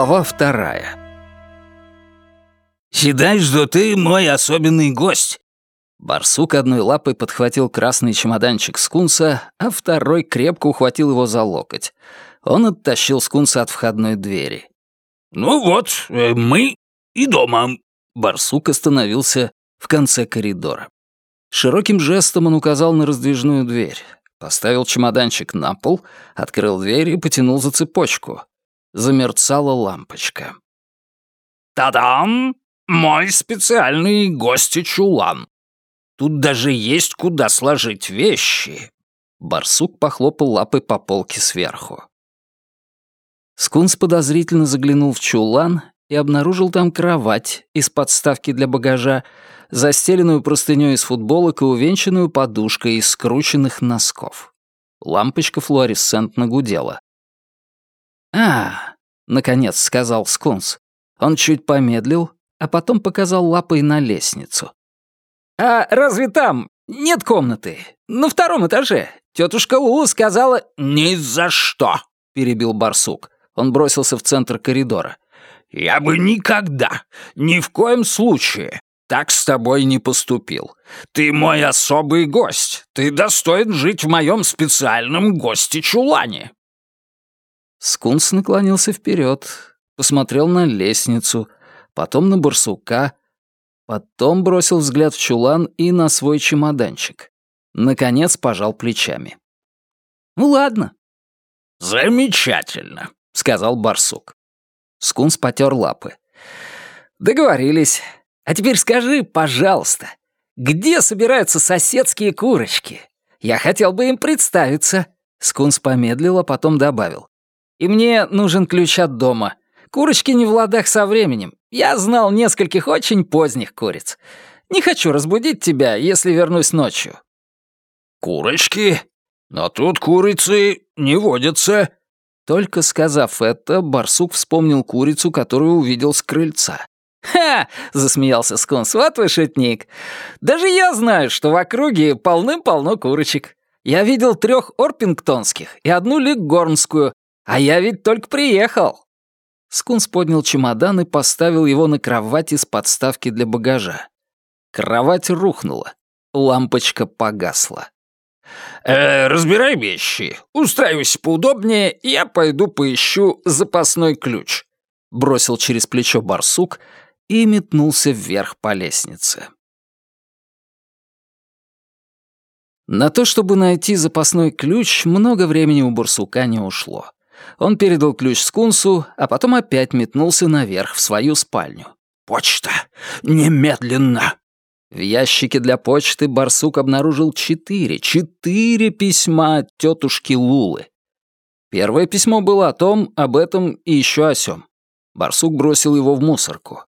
Глава вторая. «Считай, что ты мой особенный гость». Барсук одной лапой подхватил красный чемоданчик скунса, а второй крепко ухватил его за локоть. Он оттащил скунса от входной двери. «Ну вот, э, мы и дома». Барсук остановился в конце коридора. Широким жестом он указал на раздвижную дверь. Поставил чемоданчик на пол, открыл дверь и потянул за цепочку. Замерцала лампочка. «Та-дам! Мой специальный гости-чулан. Тут даже есть куда сложить вещи». Барсук похлопал лапой по полке сверху. Скунс подозрительно заглянул в чулан и обнаружил там кровать из подставки для багажа, застеленную простынёй из футболок и увенчанную подушкой из скрученных носков. Лампочка флуоресцентно гудела. «А, — наконец сказал Скунс. Он чуть помедлил, а потом показал лапой на лестницу. «А разве там нет комнаты? На втором этаже. Тетушка Лула сказала...» «Ни за что!» — перебил барсук. Он бросился в центр коридора. «Я бы никогда, ни в коем случае, так с тобой не поступил. Ты мой особый гость. Ты достоин жить в моем специальном гости-чулане». Скунс наклонился вперед, посмотрел на лестницу, потом на барсука, потом бросил взгляд в чулан и на свой чемоданчик. Наконец пожал плечами. «Ну ладно». «Замечательно», — сказал барсук. Скунс потер лапы. «Договорились. А теперь скажи, пожалуйста, где собираются соседские курочки? Я хотел бы им представиться». Скунс помедлил, а потом добавил. И мне нужен ключ от дома. Курочки не в ладах со временем. Я знал нескольких очень поздних куриц. Не хочу разбудить тебя, если вернусь ночью». «Курочки? Но тут курицы не водятся». Только сказав это, барсук вспомнил курицу, которую увидел с крыльца. «Ха!» — засмеялся Скунс. «Вот вы шутник. Даже я знаю, что в округе полным-полно курочек. Я видел трех орпингтонских и одну ликгорнскую, а я ведь только приехал!» Скунс поднял чемодан и поставил его на кровать из подставки для багажа. Кровать рухнула. Лампочка погасла. «Э, «Разбирай вещи. Устраивайся поудобнее, я пойду поищу запасной ключ», — бросил через плечо барсук и метнулся вверх по лестнице. На то, чтобы найти запасной ключ, много времени у барсука не ушло. Он передал ключ Скунсу, а потом опять метнулся наверх в свою спальню. «Почта! Немедленно!» В ящике для почты барсук обнаружил четыре, четыре письма от тетушки Лулы. Первое письмо было о том, об этом и еще о сём. Барсук бросил его в мусорку.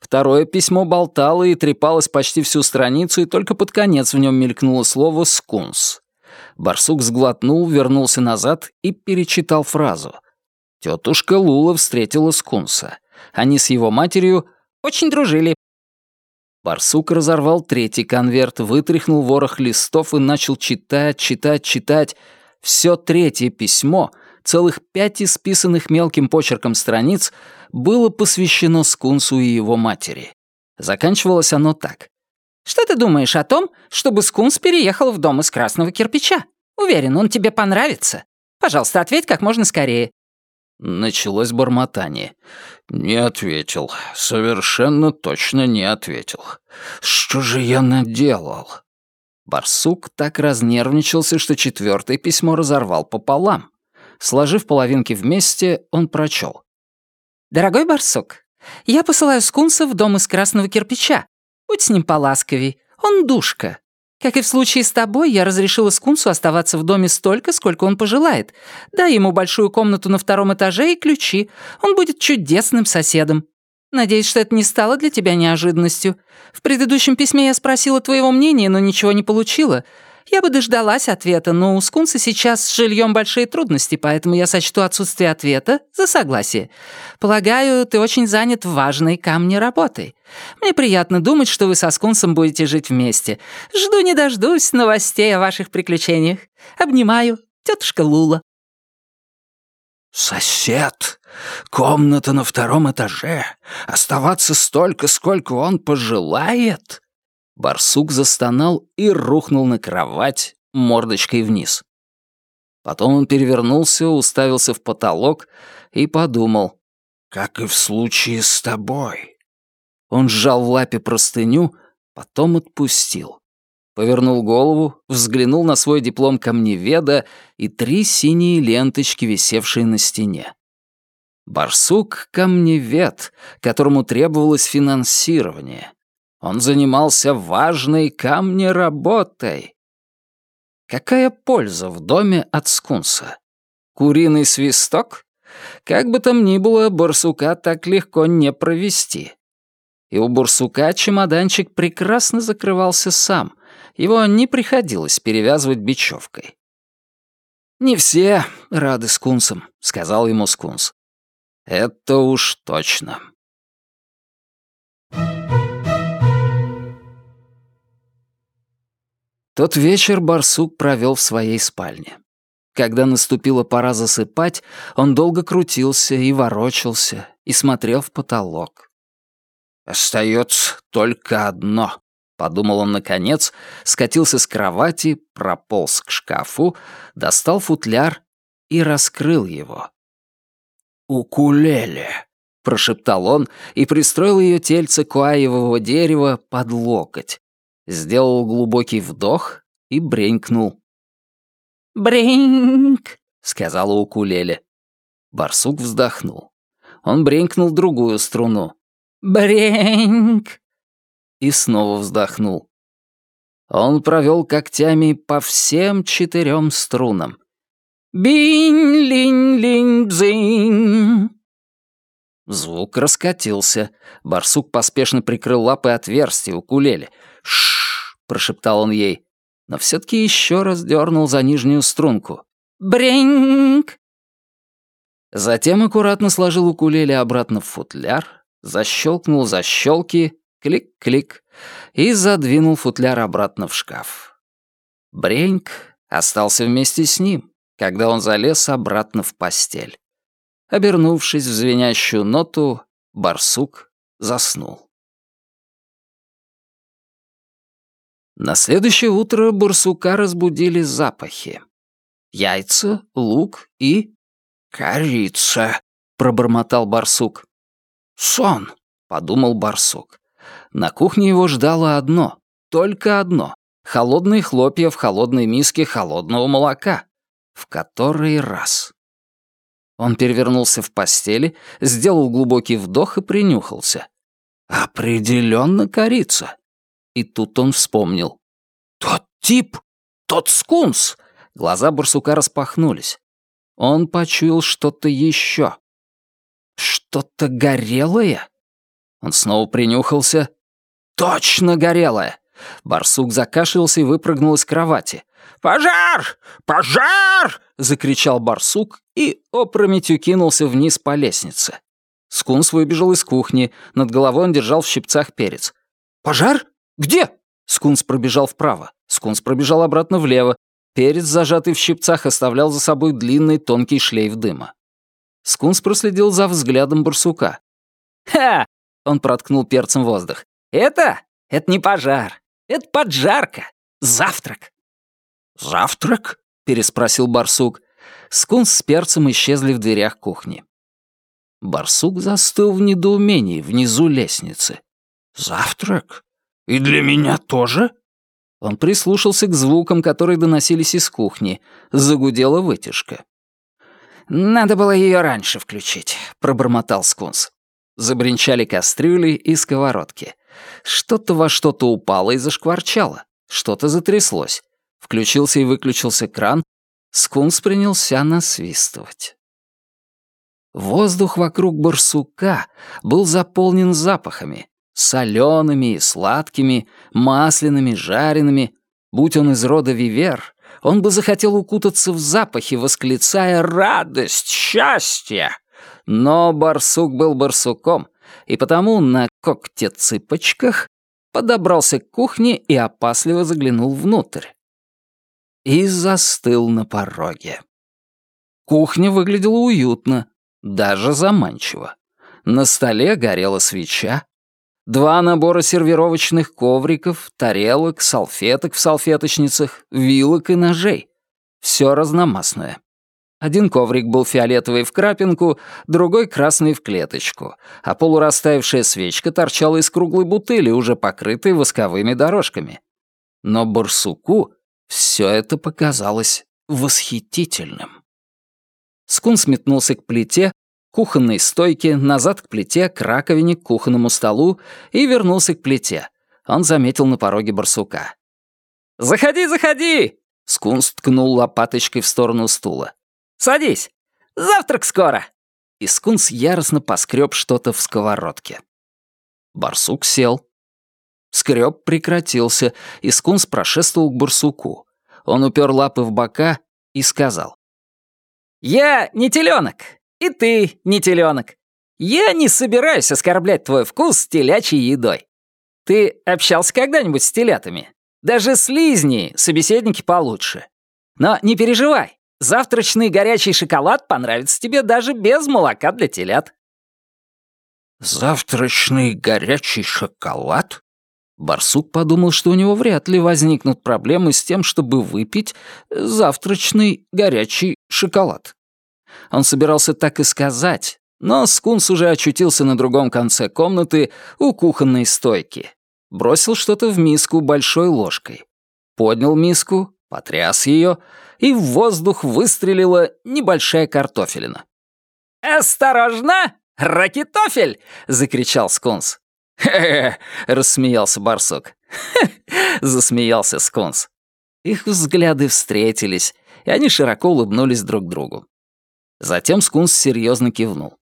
Второе письмо болтало и трепалось почти всю страницу, и только под конец в нем мелькнуло слово «скунс». Барсук сглотнул, вернулся назад и перечитал фразу. Тетушка Лула встретила скунса. Они с его матерью очень дружили. Барсук разорвал третий конверт, вытряхнул ворох листов и начал читать, читать, читать. Все третье письмо, целых пять исписанных мелким почерком страниц, было посвящено скунсу и его матери. Заканчивалось оно так. Что ты думаешь о том, чтобы Скунс переехал в дом из красного кирпича? Уверен, он тебе понравится. Пожалуйста, ответь как можно скорее». Началось бормотание. «Не ответил. Совершенно точно не ответил. Что же я наделал?» Барсук так разнервничался, что четвертое письмо разорвал пополам. Сложив половинки вместе, он прочел. «Дорогой Барсук, я посылаю Скунса в дом из красного кирпича, Будь с ним поласковей. Он душка. Как и в случае с тобой, я разрешила Скунсу оставаться в доме столько, сколько он пожелает. Дай ему большую комнату на втором этаже и ключи. Он будет чудесным соседом. Надеюсь, что это не стало для тебя неожиданностью. В предыдущем письме я спросила твоего мнения, но ничего не получила. Я бы дождалась ответа, но у Скунса сейчас с жильем большие трудности, поэтому я сочту отсутствие ответа за согласие. Полагаю, ты очень занят важной камней работой. Мне приятно думать, что вы со Скунсом будете жить вместе. Жду не дождусь новостей о ваших приключениях. Обнимаю, тетушка Лула. «Сосед! Комната на втором этаже! Оставаться столько, сколько он пожелает!» Барсук застонал и рухнул на кровать мордочкой вниз. Потом он перевернулся, уставился в потолок и подумал. «Как и в случае с тобой». Он сжал в лапе простыню, потом отпустил. Повернул голову, взглянул на свой диплом камневеда и три синие ленточки, висевшие на стене. Барсук — камневед, которому требовалось финансирование. Он занимался важной камнеработой. Какая польза в доме от скунса? Куриный свисток? Как бы там ни было, барсука так легко не провести. И у барсука чемоданчик прекрасно закрывался сам, его не приходилось перевязывать бечевкой. «Не все рады скунсам», — сказал ему скунс. «Это уж точно». Тот вечер барсук провел в своей спальне. Когда наступила пора засыпать, он долго крутился и ворочался, и смотрел в потолок. «Остается только одно», — подумал он наконец, скатился с кровати, прополз к шкафу, достал футляр и раскрыл его. «Укулеле», — прошептал он и пристроил ее тельце куаевого дерева под локоть. Сделал глубокий вдох и бренькнул. «Бреньк», — сказала укулеле. Барсук вздохнул. Он бренькнул другую струну. «Бреньк», и снова вздохнул. Он провел когтями по всем четырем струнам. «Бинь-линь-линь-бзинь!» Звук раскатился. Барсук поспешно прикрыл лапы отверстия укулеле. Прошептал он ей. Но все-таки еще раз дернул за нижнюю струнку. «Бреньк!» Затем аккуратно сложил укулеле обратно в футляр, защелкнул защелки Клик-клик. И задвинул футляр обратно в шкаф. Бреньк остался вместе с ним, когда он залез обратно в постель. Обернувшись в звенящую ноту, барсук заснул. На следующее утро барсука разбудили запахи. Яйца, лук и... «Корица», — пробормотал барсук. «Сон», — подумал барсук. На кухне его ждало одно, только одно — холодные хлопья в холодной миске холодного молока. В который раз. Он перевернулся в постели, сделал глубокий вдох и принюхался. Определенно корица. И тут он вспомнил. Тот тип, тот скунс. Глаза барсука распахнулись. Он почуял что-то еще. Что-то горелое? Он снова принюхался. Точно горелое! Барсук закашлялся и выпрыгнул из кровати. «Пожар! Пожар!» — закричал барсук и опрометью кинулся вниз по лестнице. Скунс выбежал из кухни, над головой он держал в щипцах перец. «Пожар? Где?» Скунс пробежал вправо, Скунс пробежал обратно влево. Перец, зажатый в щипцах, оставлял за собой длинный тонкий шлейф дыма. Скунс проследил за взглядом барсука. «Ха!» — он проткнул перцем воздух. Это? Это не пожар. Это поджарка. Завтрак. «Завтрак?» — переспросил барсук. Скунс с перцем исчезли в дверях кухни. Барсук застыл в недоумении внизу лестницы. «Завтрак? И для меня тоже?» Он прислушался к звукам, которые доносились из кухни. Загудела вытяжка. «Надо было ее раньше включить», — пробормотал Скунс. Забринчали кастрюли и сковородки. Что-то во что-то упало и зашкварчало. Что-то затряслось. Включился и выключился кран. Скунс принялся насвистывать. Воздух вокруг барсука был заполнен запахами. Солеными и сладкими, масляными, жареными. Будь он из рода вивер, он бы захотел укутаться в запахи, восклицая «Радость! Счастье!» Но барсук был барсуком, и потому на когте-цыпочках подобрался к кухне и опасливо заглянул внутрь. И застыл на пороге. Кухня выглядела уютно, даже заманчиво. На столе горела свеча. Два набора сервировочных ковриков, тарелок, салфеток в салфеточницах, вилок и ножей. Все разномастное. Один коврик был фиолетовый в крапинку, другой красный в клеточку, а полурастаявшая свечка торчала из круглой бутыли, уже покрытой восковыми дорожками. Но барсуку все это показалось восхитительным. Скун сметнулся к плите, кухонной стойке, назад к плите, к раковине, к кухонному столу и вернулся к плите. Он заметил на пороге барсука. «Заходи, заходи!» Скунс ткнул лопаточкой в сторону стула. Садись. Завтрак скоро!» И скунс яростно поскреб что-то в сковородке. Барсук сел. Скреб прекратился, и скунс прошествовал к барсуку. Он упер лапы в бока и сказал. «Я не теленок, и ты не теленок. Я не собираюсь оскорблять твой вкус с телячьей едой. Ты общался когда-нибудь с телятами? Даже слизни, собеседники получше. Но не переживай, Завтрачный горячий шоколад понравится тебе даже без молока для телят». «Завтрачный горячий шоколад?» Барсук подумал, что у него вряд ли возникнут проблемы с тем, чтобы выпить завтрачный горячий шоколад. Он собирался так и сказать, но Скунс уже очутился на другом конце комнаты у кухонной стойки. Бросил что-то в миску большой ложкой. Поднял миску, потряс ее, и в воздух выстрелила небольшая картофелина. «Осторожно! Ракетофель!» — закричал Скунс. «Хе-хе!» — рассмеялся барсук. «Хе!» — засмеялся Скунс. Их взгляды встретились, и они широко улыбнулись друг другу. Затем Скунс серьезно кивнул.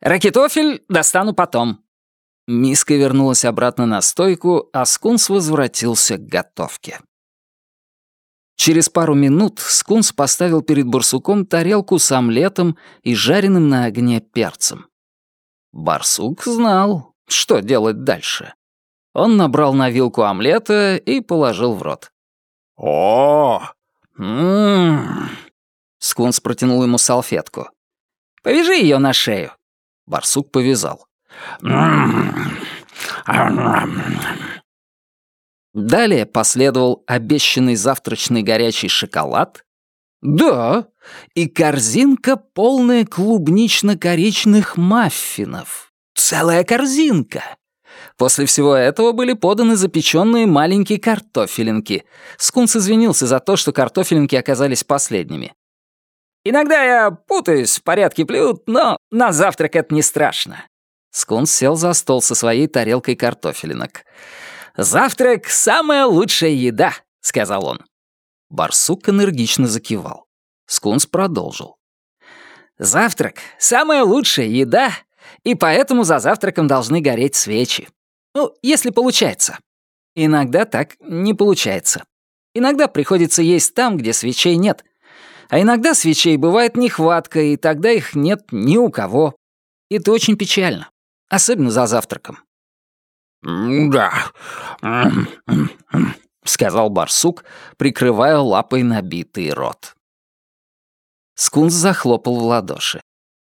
«Ракетофель достану потом». Миска вернулась обратно на стойку, а Скунс возвратился к готовке. Через пару минут Скунс поставил перед барсуком тарелку с омлетом и жареным на огне перцем. Барсук знал, что делать дальше. Он набрал на вилку омлета и положил в рот. о Ммм. Скунс протянул ему салфетку. «Повяжи ее на шею». Барсук повязал. «М-м-м. Далее последовал обещанный завтрачный горячий шоколад. Да, и корзинка, полная клубнично-коричных маффинов. Целая корзинка. После всего этого были поданы запеченные маленькие картофелинки. Скунс извинился за то, что картофелинки оказались последними. «Иногда я путаюсь в порядке блюд, но на завтрак это не страшно». Скунс сел за стол со своей тарелкой картофелинок. «Завтрак — самая лучшая еда», — сказал он. Барсук энергично закивал. Скунс продолжил. «Завтрак — самая лучшая еда, и поэтому за завтраком должны гореть свечи. Ну, если получается. Иногда так не получается. Иногда приходится есть там, где свечей нет. А иногда свечей бывает нехватка, и тогда их нет ни у кого. Это очень печально. Особенно за завтраком. «Да», — сказал барсук, прикрывая лапой набитый рот. Скунс захлопал в ладоши.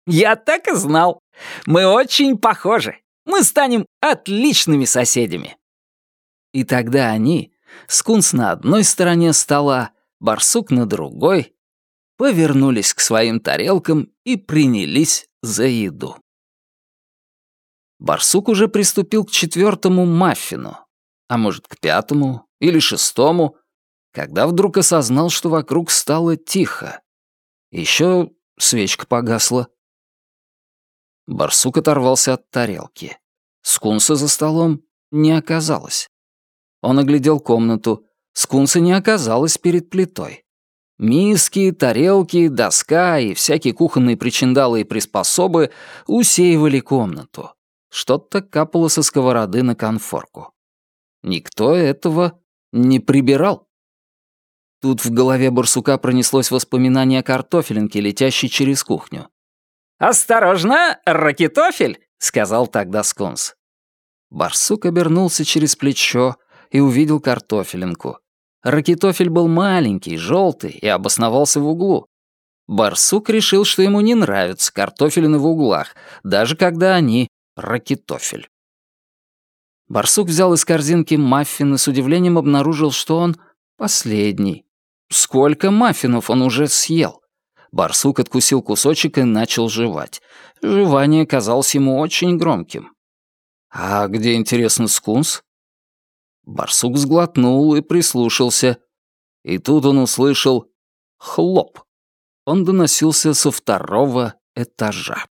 «Я так и знал. Мы очень похожи. Мы станем отличными соседями». И тогда они, скунс на одной стороне стола, барсук на другой, повернулись к своим тарелкам и принялись за еду. Барсук уже приступил к четвертому маффину, а может, к пятому или шестому, когда вдруг осознал, что вокруг стало тихо. Еще свечка погасла. Барсук оторвался от тарелки. Скунса за столом не оказалось. Он оглядел комнату. Скунса не оказалось перед плитой. Миски, тарелки, доска и всякие кухонные причиндалы и приспособы усеивали комнату. Что-то капало со сковороды на конфорку. Никто этого не прибирал. Тут в голове барсука пронеслось воспоминание о картофелинке, летящей через кухню. «Осторожно, ракетофель!» — сказал тогда Скунс. Барсук обернулся через плечо и увидел картофелинку. Ракетофель был маленький, желтый и обосновался в углу. Барсук решил, что ему не нравятся картофелины в углах, даже когда они ракетофель. Барсук взял из корзинки маффин и с удивлением обнаружил, что он последний. Сколько маффинов он уже съел? Барсук откусил кусочек и начал жевать. Жевание казалось ему очень громким. «А где, интересно, скунс?» Барсук сглотнул и прислушался. И тут он услышал «хлоп». Он доносился со второго этажа.